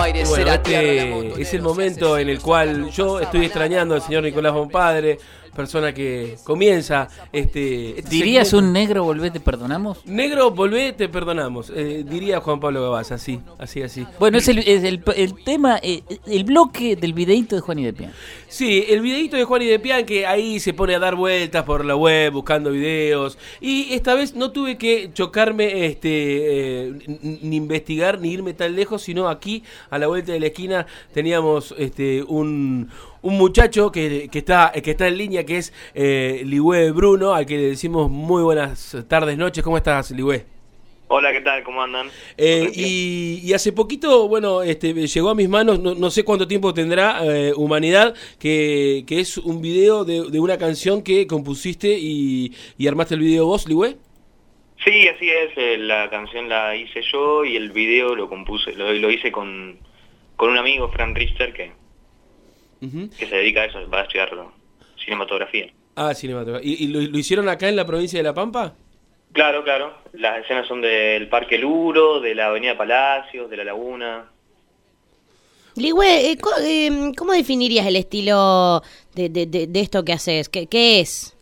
Aires Bueno, será este tierra. es el momento en el cual yo estoy extrañando al señor Nicolás Bompadre, persona que comienza este. este ¿Dirías segmento. un negro volvé, te perdonamos? Negro, volvé, te perdonamos. Eh, diría Juan Pablo Gabás, así, así, así. Bueno, es el, es el, el tema, eh, el bloque del videíto de Juan y de Pian. Sí, el videito de Juan y de Pian que ahí se pone a dar vueltas por la web buscando videos. Y esta vez no tuve que chocarme, este, eh, ni investigar, ni irme tan lejos, sino aquí, a la vuelta de la esquina, teníamos este, un, un muchacho que, que está, que está en línea, que es eh, Ligüe Bruno, al que le decimos muy buenas tardes, noches. ¿Cómo estás, Ligüe? Hola, ¿qué tal? ¿Cómo andan? Eh, y, y hace poquito, bueno, este, llegó a mis manos, no, no sé cuánto tiempo tendrá eh, Humanidad, que, que es un video de, de una canción que compusiste y, y armaste el video vos, Ligüe. Sí, así es. eh, La canción la hice yo y el video lo compuse, lo, lo hice con, con un amigo, Fran Richter, que, Que se dedica a eso, va a estudiar cinematografía. Ah, cinematográfico. ¿Y, y lo, lo hicieron acá en la provincia de La Pampa? Claro, claro. Las escenas son del Parque Luro, de la Avenida Palacios, de la Laguna. Ligüe, eh, co- eh, ¿cómo definirías el estilo de, de- de- de esto que haces? ¿Qué, qué es?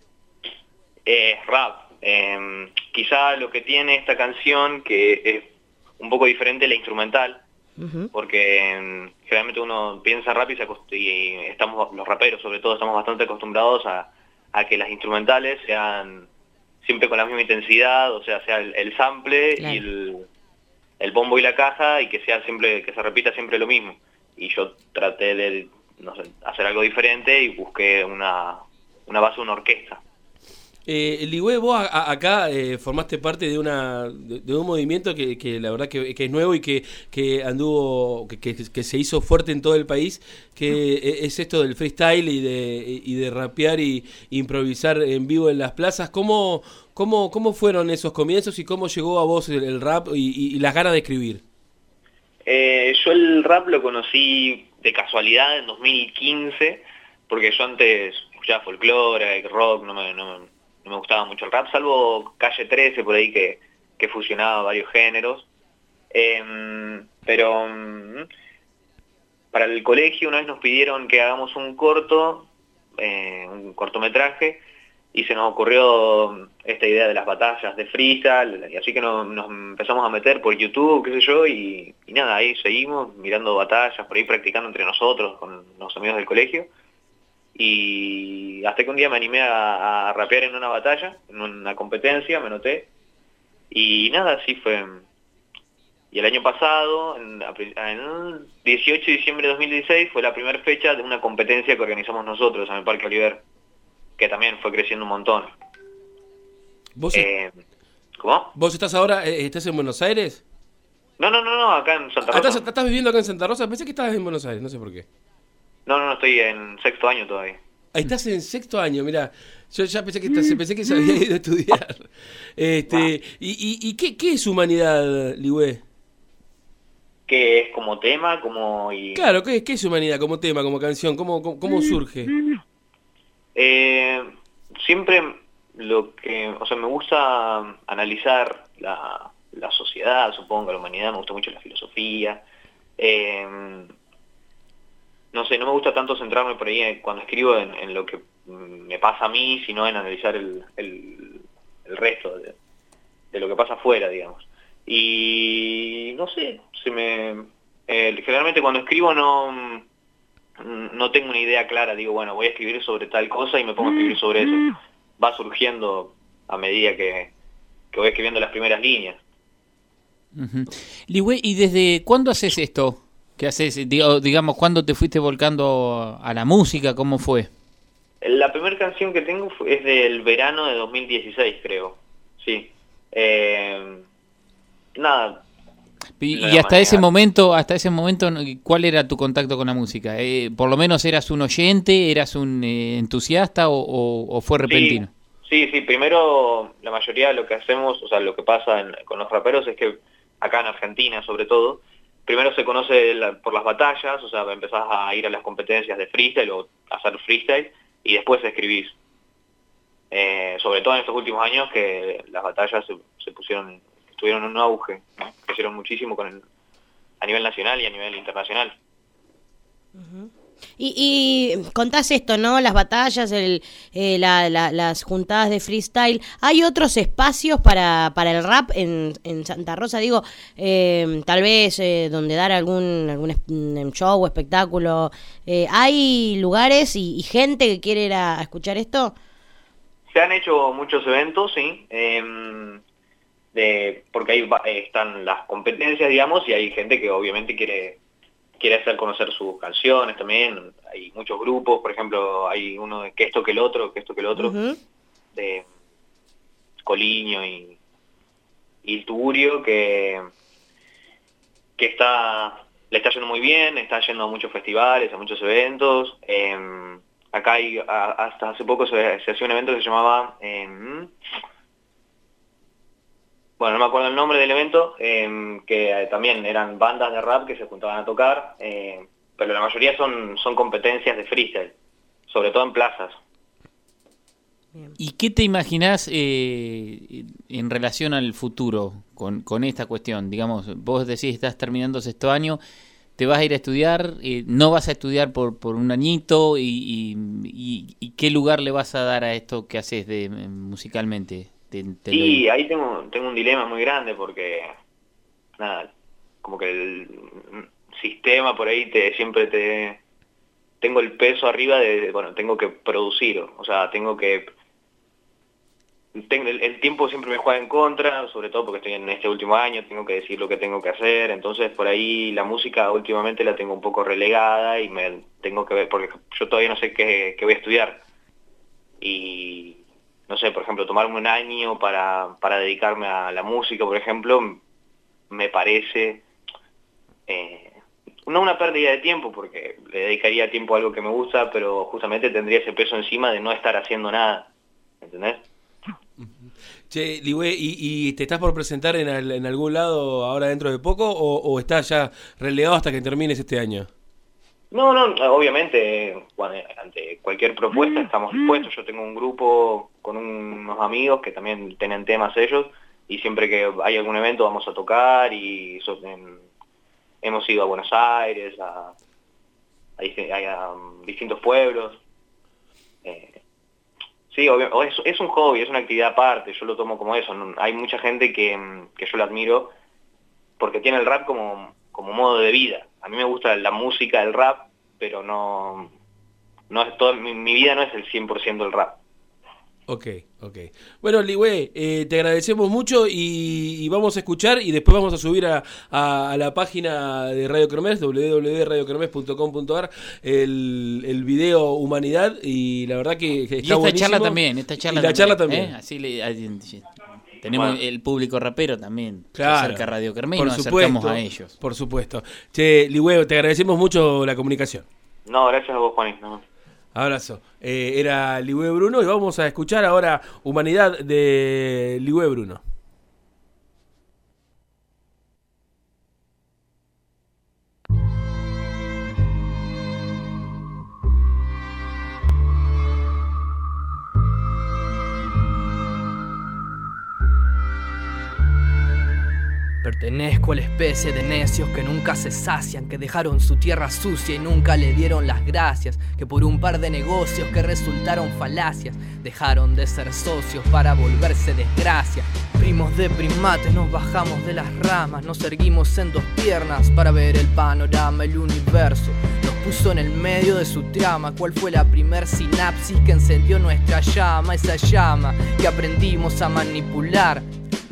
Es rap. Eh, quizá lo que tiene esta canción, que es un poco diferente la instrumental, Porque mm, generalmente uno piensa rap y, estamos los raperos sobre todo estamos bastante acostumbrados a, a que las instrumentales sean siempre con la misma intensidad, o sea, sea el, el sample Claro. y el, el bombo y la caja y que sea siempre que se repita siempre lo mismo. Y yo traté de no sé, hacer algo diferente y busqué una, una base una orquesta. Eh, Ligüe, vos a- a- acá eh, formaste parte de una de, de un movimiento que, que la verdad que, que es nuevo y que, que anduvo, que, se hizo fuerte en todo el país, que e- es esto del freestyle y de, y de rapear y improvisar en vivo en las plazas. ¿Cómo, cómo, cómo fueron esos comienzos y cómo llegó a vos el, el rap y, y- y las ganas de escribir? Eh, yo el rap lo conocí de casualidad en 2015, porque yo antes escuchaba folclore, rock, no me, no, me- me gustaba mucho el rap, salvo Calle 13 por ahí que, que fusionaba varios géneros. Em, pero mm, para el colegio una vez nos pidieron que hagamos un corto, eh, un cortometraje, y se nos ocurrió esta idea de las batallas de freestyle, y así que nos, empezamos a meter por YouTube, qué sé yo, y nada, ahí seguimos mirando batallas, por ahí practicando entre nosotros, con los amigos del colegio, y hasta que un día me animé a, a rapear en una batalla, en una competencia, me noté, y nada, así fue. Y el año pasado, en, en el 18 de diciembre de 2016, fue la primera fecha de una competencia que organizamos nosotros en el Parque Oliver, que también fue creciendo un montón. ¿Vos, Eh, ¿Cómo? vos estás ahora, eh, estás en Buenos Aires? No, no, no, no, acá en Santa Ah, Rosa. ¿Estás, estás viviendo acá en Santa Rosa? Pensé que estabas en Buenos Aires, no sé por qué. No, no, no, estoy en sexto año todavía. Ahí estás en sexto año, mira. Yo ya pensé que estás, pensé que se había ido a estudiar. Este, y, y, y qué, qué es humanidad, Ligüe? Que es como tema, como... Y, Claro, ¿qué, qué es humanidad como tema, como canción? ¿Cómo, cómo, cómo surge? Eh, siempre lo que, o sea, me gusta analizar la, la sociedad, supongo, la humanidad, me gusta mucho la filosofía. Eh, no sé, no me gusta tanto centrarme por ahí en- cuando escribo en, en lo que mm, me pasa a mí, sino en analizar el, el, el resto de, de lo que pasa afuera, digamos. Y no sé, se me eh, generalmente cuando escribo no mm, no tengo una idea clara, digo, bueno, voy a escribir sobre tal cosa y me pongo a escribir sobre eso. Va surgiendo a medida que, que voy escribiendo las primeras líneas. Ligüe, ¿y desde cuándo haces esto? ¿Qué haces? Digamos, ¿cuándo te fuiste volcando a la música? ¿Cómo fue? La primera canción que tengo es del verano de 2016, creo. Sí. Eh, nada, Y, hasta ese momento, hasta ese momento, ¿cuál era tu contacto con la música? Eh, ¿Por lo menos eras un oyente, eras un eh, entusiasta o, o- o fue repentino? Sí, sí, primero la mayoría de lo que hacemos, o sea, lo que pasa en- con los raperos es que acá en Argentina sobre todo, primero se conoce por las batallas, o sea, empezás a ir a las competencias de freestyle o hacer freestyle y después escribís. Eh, sobre todo en estos últimos años que las batallas se, pusieron, estuvieron en un auge, crecieron muchísimo a nivel nacional y a nivel internacional. Y, y contás esto, ¿no? Las batallas, el, eh, la- la- las juntadas de freestyle. ¿Hay otros espacios para, para el rap en, en Santa Rosa? Digo, eh, tal vez eh, donde dar algún, algún mm, show o espectáculo. Eh, ¿Hay lugares y, gente que quiere ir a, escuchar esto? Se han hecho muchos eventos, sí, em, porque ahí eh, están las competencias, digamos, y hay gente que obviamente quiere quiere hacer conocer sus canciones también. Hay muchos grupos, por ejemplo, hay uno de que esto que el otro, que esto que el otro, de Coliño y, y Tugurio, que, que está le está yendo muy bien, está yendo a muchos festivales, a muchos eventos. em, acá hay, a- hasta hace poco se, se hacía un evento que se llamaba... em, bueno, no me acuerdo el nombre del evento, em, que eh, también eran bandas de rap que se juntaban a tocar, eh, pero la mayoría son, son competencias de freestyle, sobre todo en plazas. ¿Y qué te imaginás eh, en relación al futuro con, con esta cuestión? Digamos, vos decís, estás terminando sexto año, te vas a ir a estudiar, eh, no vas a estudiar por, por un añito, y, y- y- y qué lugar le vas a dar a esto que haces de, musicalmente? Te- te lo Sí, digo. ahí tengo, tengo un dilema muy grande porque, nada, como que el sistema por ahí te siempre te... Tengo el peso arriba de, bueno, tengo que producir, o sea, tengo que... Tengo, el, el tiempo siempre me juega en contra, sobre todo porque estoy en este último año, tengo que decir lo que tengo que hacer, entonces por ahí la música últimamente la tengo un poco relegada y me tengo que ver, porque yo todavía no sé qué, qué voy a estudiar. Y no sé, por ejemplo, tomarme un año para, para dedicarme a la música, por ejemplo, me parece eh, no una pérdida de tiempo, porque le dedicaría tiempo a algo que me gusta, pero justamente tendría ese peso encima de no estar haciendo nada, ¿entendés? Che, Ligüe, ¿y, y te estás por presentar en, al- en algún lado ahora dentro de poco o, o estás ya relegado hasta que termines este año? No, no, obviamente, bueno, ante cualquier propuesta estamos dispuestos. Yo tengo un grupo con unos amigos que también tienen temas ellos y siempre que hay algún evento vamos a tocar y en- hemos ido a Buenos Aires, a, um, distintos pueblos. Eh, sí, obvio- es, un hobby, es una actividad aparte, yo lo tomo como eso. hay mucha gente que, mm, que yo la admiro porque tiene el rap como, como modo de vida. A mí me gusta la música, el rap, pero no, no es todo, mi vida no es el 100% el rap. Ok, ok. Bueno, Ligüe, eh, te agradecemos mucho y, y vamos a escuchar y después vamos a subir a, a- a la página de Radio Kermés, www.radiokermés.com.ar, el, el video Humanidad y la verdad que, que Y está esta buenísimo. charla también, esta charla Y la charla también. ¿eh? Así le- tenemos Bueno. el público rapero también. Se Claro. acerca a Radio Kermés y Por nos supuesto, acercamos a ellos. Por supuesto. Che, Ligüe, te agradecemos mucho la comunicación. No, gracias a vos, Juaní. no. Abrazo. Eh, era Ligüe Bruno y vamos a escuchar ahora Humanidad de Ligüe Bruno. Pertenezco a la especie de necios que nunca se sacian, que dejaron su tierra sucia y nunca le dieron las gracias, que por un par de negocios que resultaron falacias, dejaron de ser socios para volverse desgracia. Primos de primates nos bajamos de las ramas, nos erguimos en dos piernas para ver el panorama, el universo. Nos puso en el medio de su trama, cuál fue la primer sinapsis que encendió nuestra llama, esa llama que aprendimos a manipular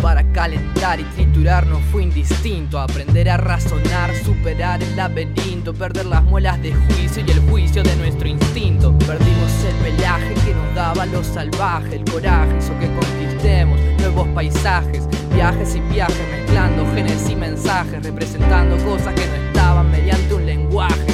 para calentar y triturar no fue indistinto. Aprender a razonar, superar el laberinto, perder las muelas de juicio y el juicio de nuestro instinto. Perdimos el pelaje que nos daba lo salvaje, el coraje hizo que conquistemos nuevos paisajes, viajes y viajes, mezclando genes y mensajes, representando cosas que no estaban mediante.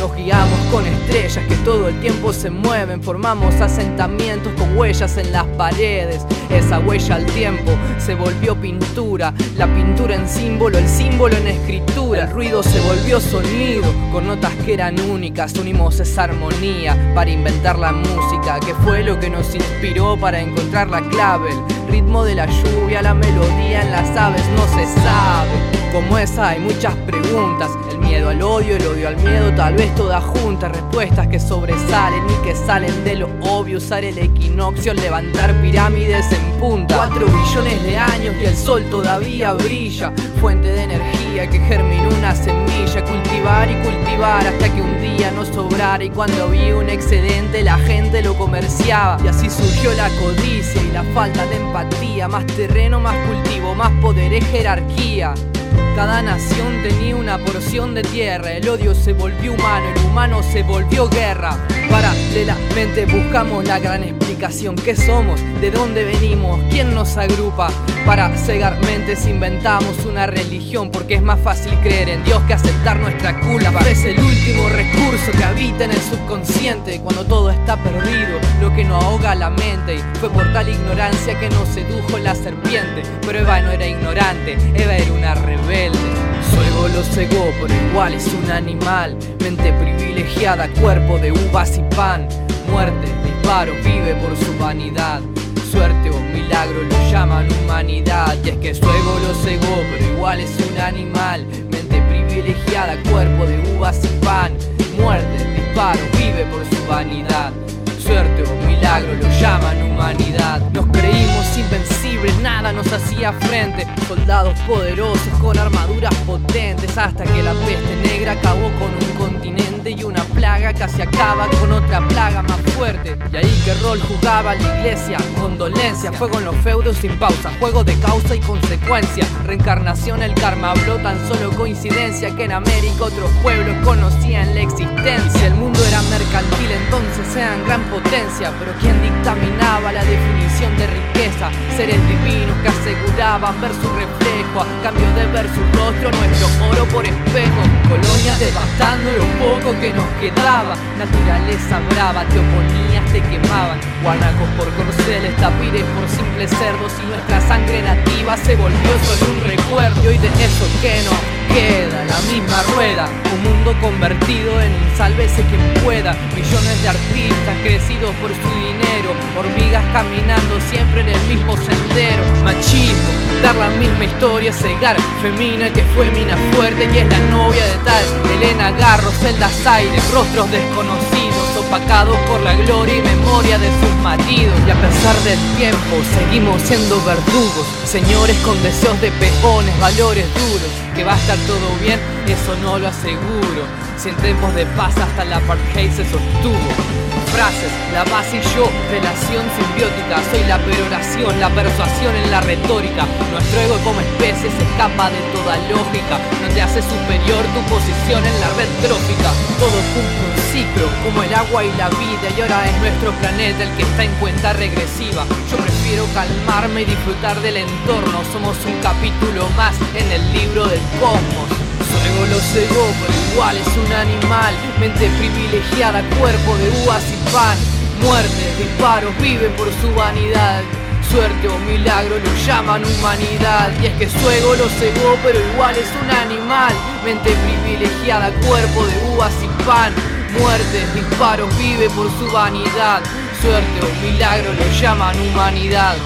Nos guiamos con estrellas que todo el tiempo se mueven, formamos asentamientos con huellas en las paredes. Esa huella al tiempo se volvió pintura, la pintura en símbolo, el símbolo en escritura. El ruido se volvió sonido, con notas que eran únicas. Unimos esa armonía para inventar la música, que fue lo que nos inspiró para encontrar la clave. El ritmo de la lluvia, la melodía en las aves no se sabe. Como esa hay muchas preguntas. El miedo al odio, el odio al miedo, tal vez todas juntas. Respuestas que sobresalen y que salen de lo obvio. Usar el equinoccio, levantar pirámides en punta. Cuatro billones de años y el sol todavía brilla. Fuente de energía que germinó una semilla. Cultivar y cultivar hasta que un día no sobrara. Y cuando vi un excedente, la gente lo comerciaba. Y así surgió la codicia y la falta de empatía. Más terreno, más cultivo, más poder es jerarquía. Cada nación tenía una porción de tierra, el odio se volvió humano, el humano se volvió guerra. Paralelamente buscamos la gran explicación, ¿qué somos? ¿De dónde venimos? ¿Quién nos agrupa? Para cegar mentes inventamos una religión porque es más fácil creer en Dios que aceptar nuestra culpa. Es el último recurso que habita en el subconsciente cuando todo está perdido, lo que no ahoga la mente. Y fue por tal ignorancia que nos sedujo la serpiente. Pero Eva no era ignorante, Eva era una rebelde. Su ego lo cegó, pero igual es un animal. Mente privilegiada, cuerpo de uvas y pan. Muerte, disparo, vive por su vanidad. Suerte o milagro lo llaman humanidad. Y es que su ego lo cegó, pero igual es un animal. Mente privilegiada, cuerpo de uvas y pan. Muerte, disparo, vive por su vanidad. Suerte o milagro lo llaman humanidad. Nos creímos invencibles, nada nos hacía frente. Soldados poderosos con armaduras potentes. Hasta que la peste negra acabó con un continente y una plaga casi acaba con otra plaga más fuerte. Y ahí que rol jugaba la iglesia, condolencia, fuego en los feudos sin pausa, juego de causa y consecuencia. Reencarnación, el karma habló tan solo coincidencia que en América otros pueblos conocían la existencia. El mundo era mercantil, entonces eran gran potencia, pero quien dictaminaba la definición de riqueza, seres divinos que aseguraban ver su reflejo a cambio de ver su rostro, nuestro oro por espejo, colonias devastando lo poco que nos quedaba, naturaleza brava, te oponías, te quemaban, guanacos por corceles, tapires por simples cerdos y nuestra sangre nativa se volvió solo un recuerdo y hoy de eso que no queda la misma rueda, un mundo convertido en un sálvese quien pueda, millones de artistas crecidos por su dinero, hormigas caminando siempre en el mismo sendero, dar la misma historia, cegar, femina que fue mina fuerte y es la novia de tal, Elena Garro, celdas aires, rostros desconocidos, opacados por la gloria y memoria de sus maridos, y a pesar del tiempo seguimos siendo verdugos, señores con deseos de peones, valores duros, que va a estar todo bien, eso no lo aseguro. Si entremos de paz hasta la apartheid se sostuvo. Frases, la base y yo, relación simbiótica. Soy la peroración, la persuasión en la retórica. Nuestro ego como especie se escapa de toda lógica. No te hace superior tu posición en la red trófica. Todo cumple un ciclo, como el agua y la vida. Y ahora es nuestro planeta el que está en cuenta regresiva. Yo prefiero calmarme y disfrutar del entorno. Somos un capítulo más en el libro del cosmos. Ego lo cegó, pero igual es un animal. Mente privilegiada, cuerpo de uvas y pan. Muerte, disparos, vive por su vanidad. Suerte o milagro lo llaman humanidad. Y es que su ego lo cegó, pero igual es un animal. Mente privilegiada, cuerpo de uvas y pan. Muerte, disparos, vive por su vanidad. Suerte o milagro lo llaman humanidad.